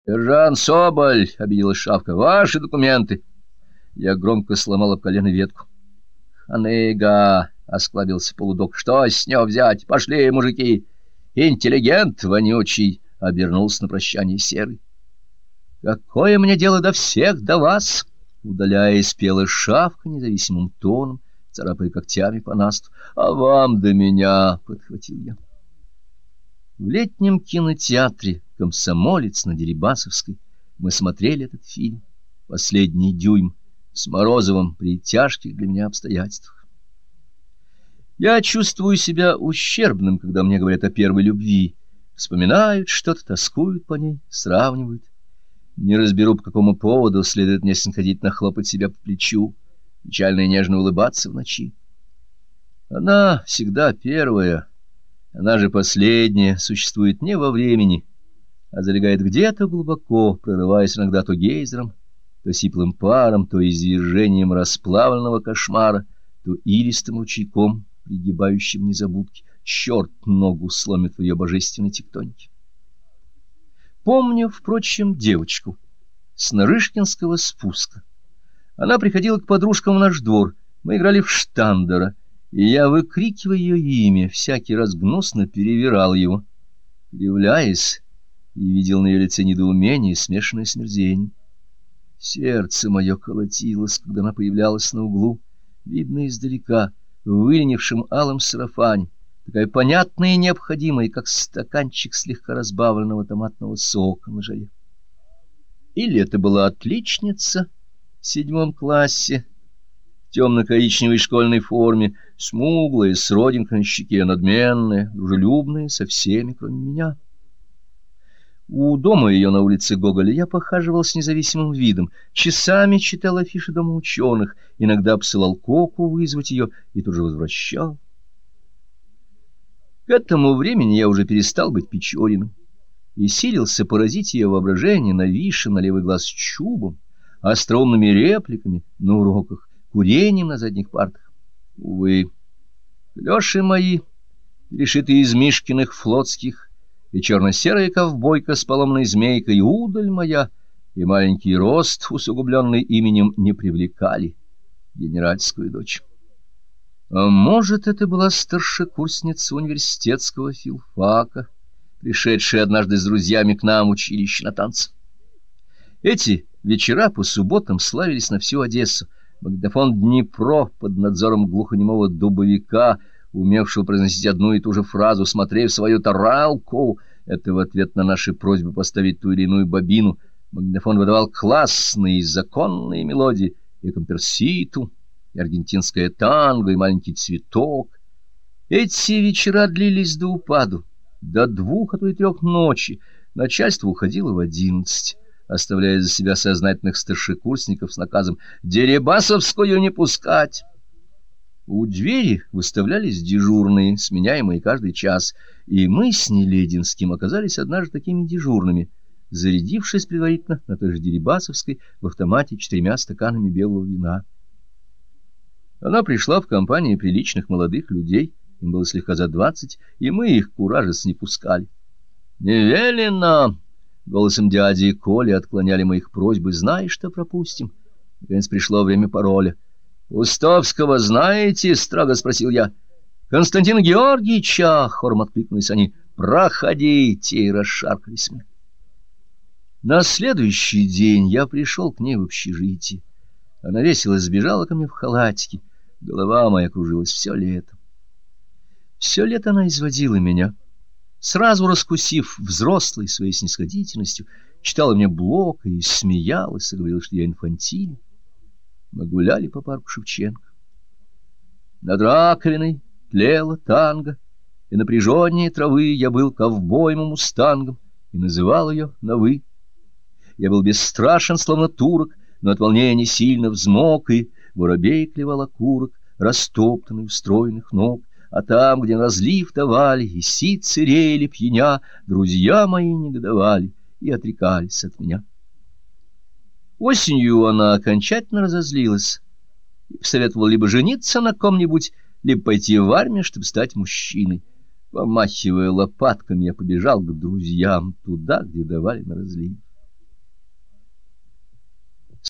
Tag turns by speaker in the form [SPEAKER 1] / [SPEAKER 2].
[SPEAKER 1] — Сержант Соболь, — объявила Шавка, — ваши документы. Я громко сломал об колено ветку. — Ханыга, — осклабился полудок, — что с него взять? Пошли, мужики. Интеллигент вонючий, — обернулся на прощание серый. — Какое мне дело до всех, до вас? Удаляясь, пела Шавка независимым тоном, царапая когтями по насту. — А вам до меня, — подхватил я. В летнем кинотеатре «Комсомолец» на Дерибасовской мы смотрели этот фильм «Последний дюйм» с Морозовым при тяжких для меня обстоятельствах. Я чувствую себя ущербным, когда мне говорят о первой любви, вспоминают что-то, тоскуют по ней, сравнивают. Не разберу, по какому поводу следует мне снисходительно хлопать себя по плечу, печально и нежно улыбаться в ночи. Она всегда первая, она же последняя, существует не во времени, а залегает где-то глубоко, прорываясь иногда то гейзером, то сиплым паром, то извержением расплавленного кошмара, то илистым ручейком, пригибающим незабудки. Черт ногу сломит в ее божественной тектонике. Помню, впрочем, девочку с Нарышкинского спуска. Она приходила к подружкам в наш двор, мы играли в штандера, и я, выкрикивая ее имя, всякий раз гнусно перевирал его, кривляясь, и видел на ее лице недоумение, смешанное с мерзением. Сердце мое колотилось, когда она появлялась на углу, видно издалека, в выленившем алом сарафане, такая понятная и необходимая, как стаканчик слегка разбавленного томатного сока на жаре. Или это была отличница в седьмом классе, в темно-коричневой школьной форме, смуглая, с родинкой на щеке, надменная, дружелюбная со всеми, кроме меня. У дома ее на улице Гоголя я похаживал с независимым видом, часами читал афиши дома ученых, иногда посылал Коку вызвать ее и тут же возвращал. К этому времени я уже перестал быть Печориным и силился поразить ее воображение нависшим на левый глаз чубом, остроумными репликами на уроках, курением на задних партах. Увы, Леши мои, решитые из Мишкиных флотских, и черно-серая ковбойка с поломной змейкой, удаль моя, и маленький рост, усугубленный именем, не привлекали генеральскую дочь. А может, это была старшекурсница университетского филфака, пришедшая однажды с друзьями к нам училище на танцы. Эти вечера по субботам славились на всю Одессу. Магнитофон «Днепро» под надзором глухонемого дубовика — умевшего произносить одну и ту же фразу, смотрев свою таралку, это в ответ на наши просьбы поставить ту или иную бобину, магнитофон выдавал классные законные мелодии, и комперситу, и аргентинское танго, и маленький цветок. Эти вечера длились до упаду, до двух, а то и трех ночи. Начальство уходило в одиннадцать, оставляя за себя сознательных старшекурсников с наказом «Дерибасовскую не пускать». У двери выставлялись дежурные, сменяемые каждый час, и мы с Нелединским оказались однажды такими дежурными, зарядившись предварительно на той же Дерибасовской в автомате четырьмя стаканами белого вина. Она пришла в компании приличных молодых людей, им было слегка за двадцать, и мы их куражес не пускали. «Не велено!» — голосом дяди и Коли отклоняли моих просьбы, «Знаешь, что пропустим?» Наконец пришло время пароля — «Устовского знаете?» — строго спросил я. «Константина Георгиевича!» — хором откликнулись они. «Проходите!» — и расшаркались мы. На следующий день я пришел к ней в общежитие. Она весело сбежала ко мне в халатике. Голова моя кружилась все лето. Все лето она изводила меня. Сразу раскусив взрослой своей снисходительностью, читала мне блок и смеялась, и говорила, что я инфантиль. Мы гуляли по парку Шевченко. Над раковиной тлела танго, и напряженнее травы я был ковбоем и мустангом, и называл ее на «вы». Я был бесстрашен, словно турок, но от волнения сильно взмок, и воробей клевал окурок, растоптанный у стройных ног, а там, где разлив давали, и сицы реяли пьяня, друзья мои негодовали и отрекались от меня. Осенью она окончательно разозлилась и посоветовала либо жениться на ком-нибудь, либо пойти в армию, чтобы стать мужчиной. Помахивая лопатками, я побежал к друзьям туда, где давали на разлив.